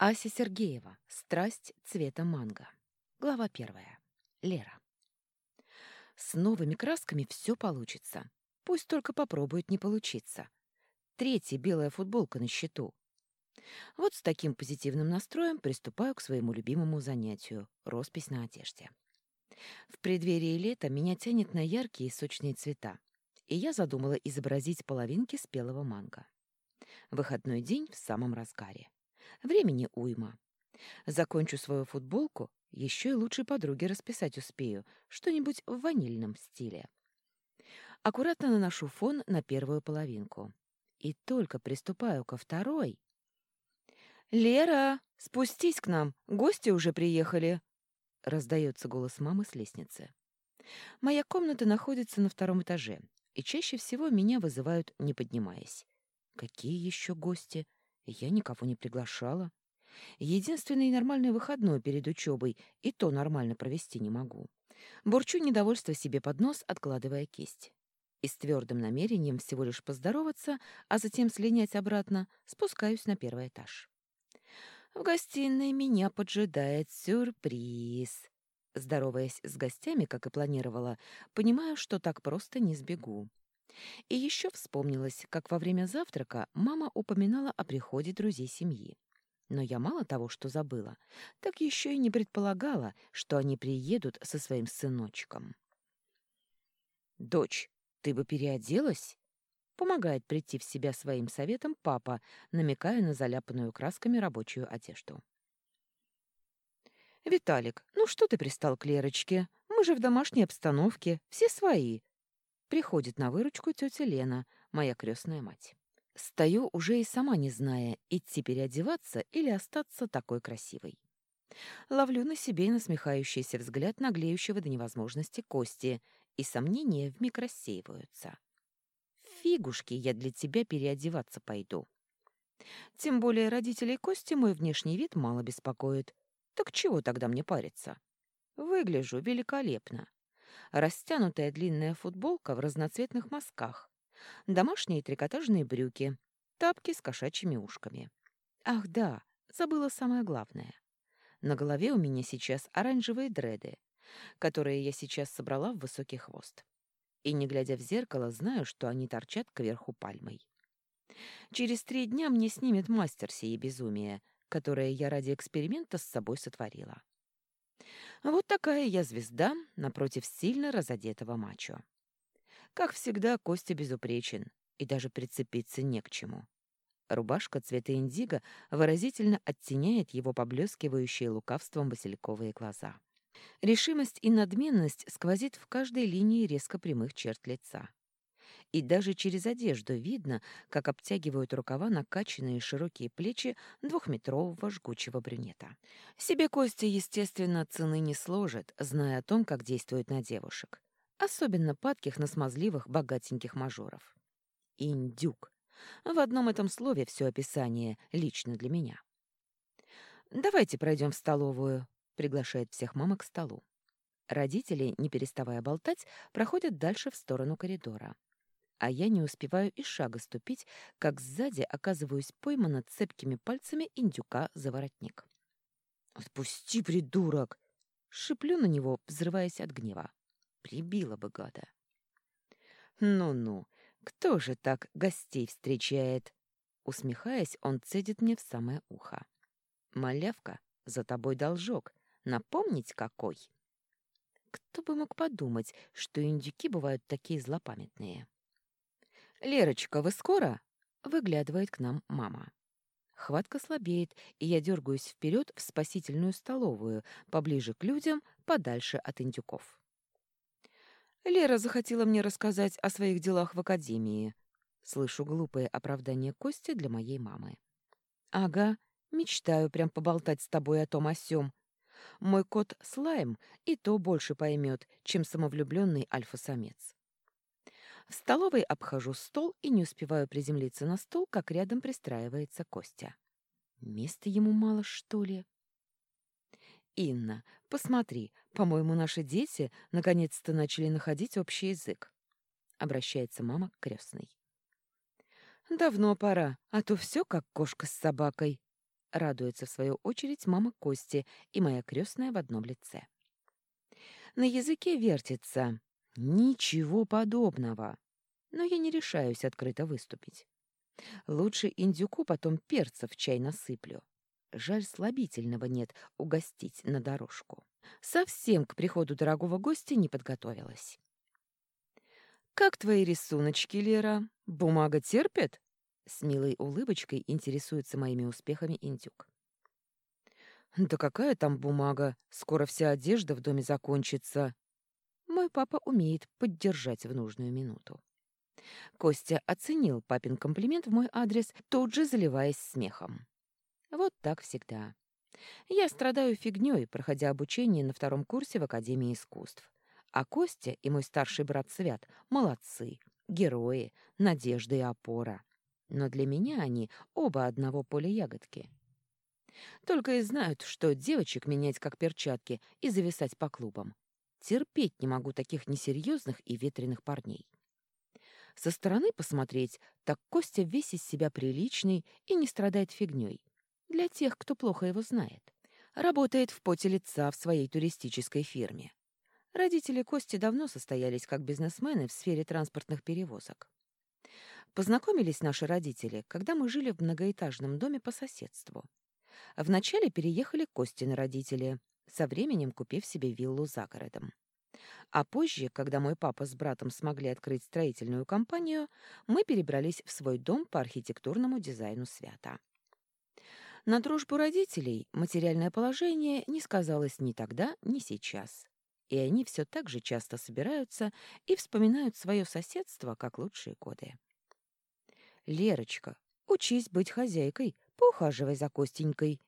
Ася Сергеева. Страсть цвета манго. Глава первая. Лера. С новыми красками все получится. Пусть только попробует не получиться. Третья белая футболка на счету. Вот с таким позитивным настроем приступаю к своему любимому занятию — роспись на одежде. В преддверии лета меня тянет на яркие и сочные цвета, и я задумала изобразить половинки спелого манго. Выходной день в самом разгаре. Времени уйма. Закончу свою футболку, еще и лучшей подруге расписать успею, что-нибудь в ванильном стиле. Аккуратно наношу фон на первую половинку. И только приступаю ко второй... «Лера, спустись к нам, гости уже приехали!» — раздается голос мамы с лестницы. Моя комната находится на втором этаже, и чаще всего меня вызывают, не поднимаясь. Какие еще гости? Я никого не приглашала. Единственный нормальный выходной перед учебой, и то нормально провести не могу. Бурчу недовольство себе под нос, откладывая кисть. И с твердым намерением всего лишь поздороваться, а затем слинять обратно, спускаюсь на первый этаж. В гостиной меня поджидает сюрприз. Здороваясь с гостями, как и планировала, понимаю, что так просто не сбегу. И еще вспомнилось, как во время завтрака мама упоминала о приходе друзей семьи. Но я мало того, что забыла, так еще и не предполагала, что они приедут со своим сыночком. «Дочь, ты бы переоделась?» Помогает прийти в себя своим советом папа, намекая на заляпанную красками рабочую одежду. «Виталик, ну что ты пристал к Лерочке? Мы же в домашней обстановке, все свои. Приходит на выручку тетя Лена, моя крестная мать. Стою уже и сама не зная, идти переодеваться или остаться такой красивой. Ловлю на себе насмехающийся взгляд наглеющего до невозможности Кости, и сомнения вмиг рассеиваются. Фигушки, я для тебя переодеваться пойду. Тем более родителей Кости мой внешний вид мало беспокоит. Так чего тогда мне париться? Выгляжу великолепно растянутая длинная футболка в разноцветных мазках, домашние трикотажные брюки, тапки с кошачьими ушками. Ах да, забыла самое главное. На голове у меня сейчас оранжевые дреды, которые я сейчас собрала в высокий хвост. И, не глядя в зеркало, знаю, что они торчат кверху пальмой. Через три дня мне снимет мастер сие безумие, которое я ради эксперимента с собой сотворила. Вот такая я звезда напротив сильно разодетого мачо. Как всегда, Костя безупречен, и даже прицепиться не к чему. Рубашка цвета индиго выразительно оттеняет его поблескивающие лукавством васильковые глаза. Решимость и надменность сквозит в каждой линии резко прямых черт лица и даже через одежду видно, как обтягивают рукава накачанные широкие плечи двухметрового жгучего брюнета. Себе Костя, естественно, цены не сложит, зная о том, как действует на девушек. Особенно падких на смазливых богатеньких мажоров. Индюк. В одном этом слове все описание лично для меня. «Давайте пройдем в столовую», — приглашает всех мама к столу. Родители, не переставая болтать, проходят дальше в сторону коридора а я не успеваю и шага ступить, как сзади оказываюсь поймана цепкими пальцами индюка за воротник. «Отпусти, придурок!» — шиплю на него, взрываясь от гнева. Прибила бы гада. «Ну-ну, кто же так гостей встречает?» Усмехаясь, он цедит мне в самое ухо. «Малявка, за тобой должок. Напомнить какой?» Кто бы мог подумать, что индюки бывают такие злопамятные. «Лерочка, вы скоро?» — выглядывает к нам мама. Хватка слабеет, и я дергаюсь вперед в спасительную столовую, поближе к людям, подальше от индюков. Лера захотела мне рассказать о своих делах в академии. Слышу глупое оправдание Кости для моей мамы. «Ага, мечтаю прям поболтать с тобой о том о сём. Мой кот Слайм и то больше поймет, чем самовлюбленный альфа-самец. В столовой обхожу стол и не успеваю приземлиться на стол, как рядом пристраивается Костя. Места ему мало, что ли? «Инна, посмотри, по-моему, наши дети наконец-то начали находить общий язык», — обращается мама к крестной. «Давно пора, а то все как кошка с собакой», Радуется, в свою очередь, мама Кости и моя крестная в одном лице. На языке вертится. Ничего подобного. Но я не решаюсь открыто выступить. Лучше индюку потом перца в чай насыплю. Жаль, слабительного нет угостить на дорожку. Совсем к приходу дорогого гостя не подготовилась. «Как твои рисуночки, Лера? Бумага терпит?» С милой улыбочкой интересуется моими успехами индюк. «Да какая там бумага? Скоро вся одежда в доме закончится». Мой папа умеет поддержать в нужную минуту. Костя оценил папин комплимент в мой адрес, тут же заливаясь смехом. Вот так всегда. Я страдаю фигнёй, проходя обучение на втором курсе в Академии искусств. А Костя и мой старший брат Свят молодцы, герои, надежда и опора. Но для меня они оба одного поля ягодки. Только и знают, что девочек менять как перчатки и зависать по клубам. Терпеть не могу таких несерьезных и ветреных парней. Со стороны посмотреть, так Костя весь из себя приличный и не страдает фигней. Для тех, кто плохо его знает. Работает в поте лица в своей туристической фирме. Родители Кости давно состоялись как бизнесмены в сфере транспортных перевозок. Познакомились наши родители, когда мы жили в многоэтажном доме по соседству. Вначале переехали Костины родители, со временем купив себе виллу за городом. А позже, когда мой папа с братом смогли открыть строительную компанию, мы перебрались в свой дом по архитектурному дизайну свята. На дружбу родителей материальное положение не сказалось ни тогда, ни сейчас. И они все так же часто собираются и вспоминают свое соседство как лучшие годы. «Лерочка, учись быть хозяйкой, поухаживай за Костенькой»,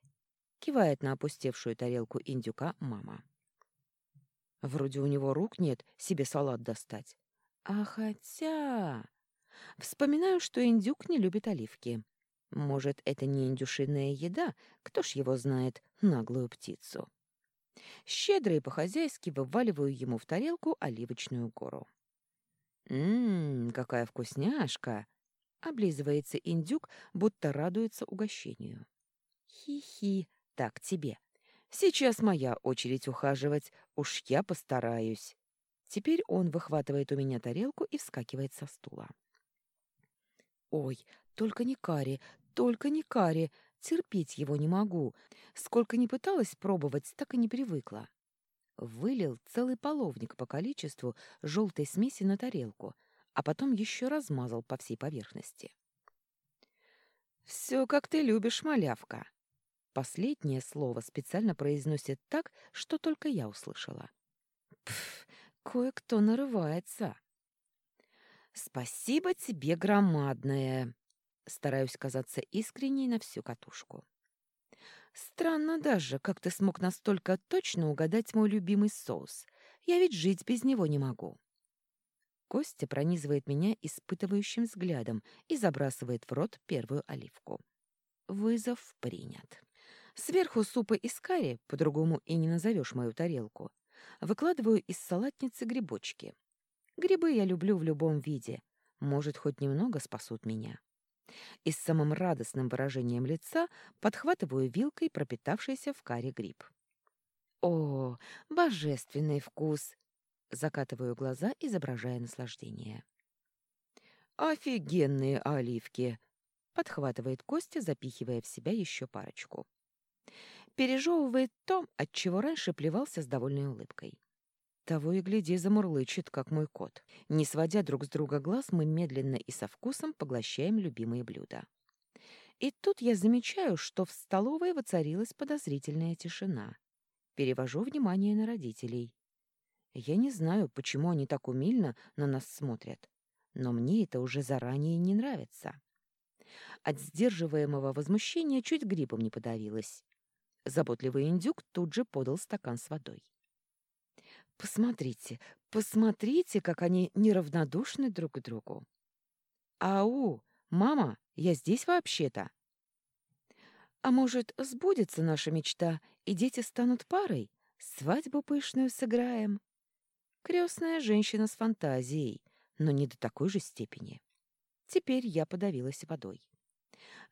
кивает на опустевшую тарелку индюка мама. Вроде у него рук нет себе салат достать. А хотя... Вспоминаю, что индюк не любит оливки. Может, это не индюшиная еда, кто ж его знает, наглую птицу. Щедро и по-хозяйски вываливаю ему в тарелку оливочную гору. «Ммм, какая вкусняшка!» Облизывается индюк, будто радуется угощению. Хи-хи, так тебе. Сейчас моя очередь ухаживать, уж я постараюсь. Теперь он выхватывает у меня тарелку и вскакивает со стула. Ой, только не карри, только не карри, терпеть его не могу. Сколько ни пыталась пробовать, так и не привыкла. Вылил целый половник по количеству желтой смеси на тарелку — а потом еще размазал по всей поверхности. «Все, как ты любишь, малявка!» Последнее слово специально произносит так, что только я услышала. Пф, кое-кто нарывается. «Спасибо тебе, громадное!» Стараюсь казаться искренней на всю катушку. «Странно даже, как ты смог настолько точно угадать мой любимый соус. Я ведь жить без него не могу». Костя пронизывает меня испытывающим взглядом и забрасывает в рот первую оливку. Вызов принят. Сверху супа из карри, по-другому и не назовешь мою тарелку, выкладываю из салатницы грибочки. Грибы я люблю в любом виде. Может, хоть немного спасут меня. И с самым радостным выражением лица подхватываю вилкой пропитавшийся в карри гриб. О, божественный вкус! Закатываю глаза, изображая наслаждение. «Офигенные оливки!» — подхватывает Костя, запихивая в себя еще парочку. Пережевывает то, от чего раньше плевался с довольной улыбкой. Того и гляди, замурлычет, как мой кот. Не сводя друг с друга глаз, мы медленно и со вкусом поглощаем любимые блюда. И тут я замечаю, что в столовой воцарилась подозрительная тишина. Перевожу внимание на родителей. Я не знаю, почему они так умильно на нас смотрят, но мне это уже заранее не нравится. От сдерживаемого возмущения чуть грибом не подавилась. Заботливый индюк тут же подал стакан с водой. «Посмотрите, посмотрите, как они неравнодушны друг к другу!» «Ау, мама, я здесь вообще-то!» «А может, сбудется наша мечта, и дети станут парой? Свадьбу пышную сыграем?» Крестная женщина с фантазией, но не до такой же степени. Теперь я подавилась водой.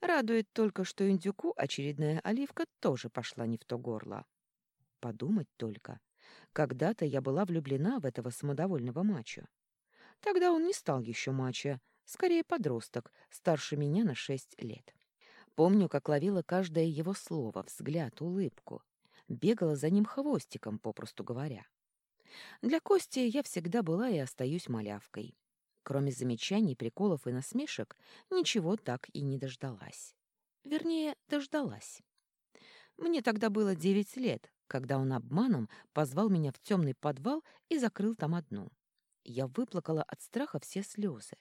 Радует только, что индюку очередная оливка тоже пошла не в то горло. Подумать только. Когда-то я была влюблена в этого самодовольного мачо. Тогда он не стал еще мачо, скорее подросток, старше меня на шесть лет. Помню, как ловила каждое его слово, взгляд, улыбку. Бегала за ним хвостиком, попросту говоря. Для Кости я всегда была и остаюсь малявкой. Кроме замечаний, приколов и насмешек, ничего так и не дождалась. Вернее, дождалась. Мне тогда было девять лет, когда он обманом позвал меня в темный подвал и закрыл там одну. Я выплакала от страха все слезы.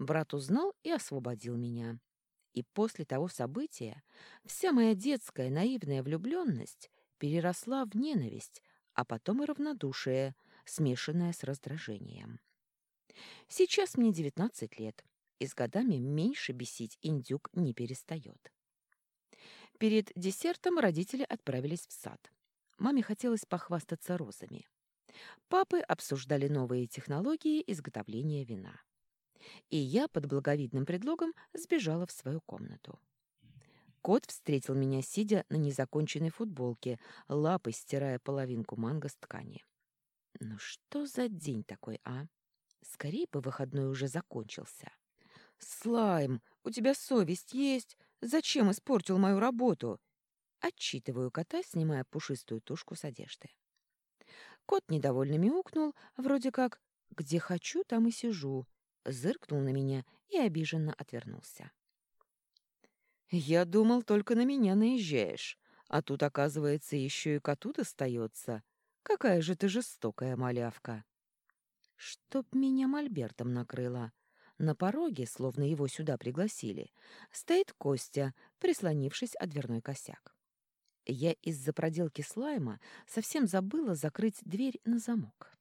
Брат узнал и освободил меня. И после того события вся моя детская наивная влюбленность переросла в ненависть, а потом и равнодушие, смешанное с раздражением. Сейчас мне девятнадцать лет, и с годами меньше бесить индюк не перестает. Перед десертом родители отправились в сад. Маме хотелось похвастаться розами. Папы обсуждали новые технологии изготовления вина. И я под благовидным предлогом сбежала в свою комнату. Кот встретил меня, сидя на незаконченной футболке, лапой стирая половинку манго с ткани. Ну что за день такой, а? Скорее бы выходной уже закончился. «Слайм, у тебя совесть есть? Зачем испортил мою работу?» Отчитываю кота, снимая пушистую тушку с одежды. Кот недовольно мяукнул, вроде как «где хочу, там и сижу», зыркнул на меня и обиженно отвернулся. «Я думал, только на меня наезжаешь, а тут, оказывается, еще и коту достается. Какая же ты жестокая малявка!» Чтоб меня мольбертом накрыло. На пороге, словно его сюда пригласили, стоит Костя, прислонившись о дверной косяк. Я из-за проделки слайма совсем забыла закрыть дверь на замок.